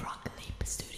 Frog Leap Studio.